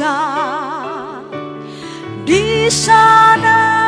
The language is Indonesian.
besar di sana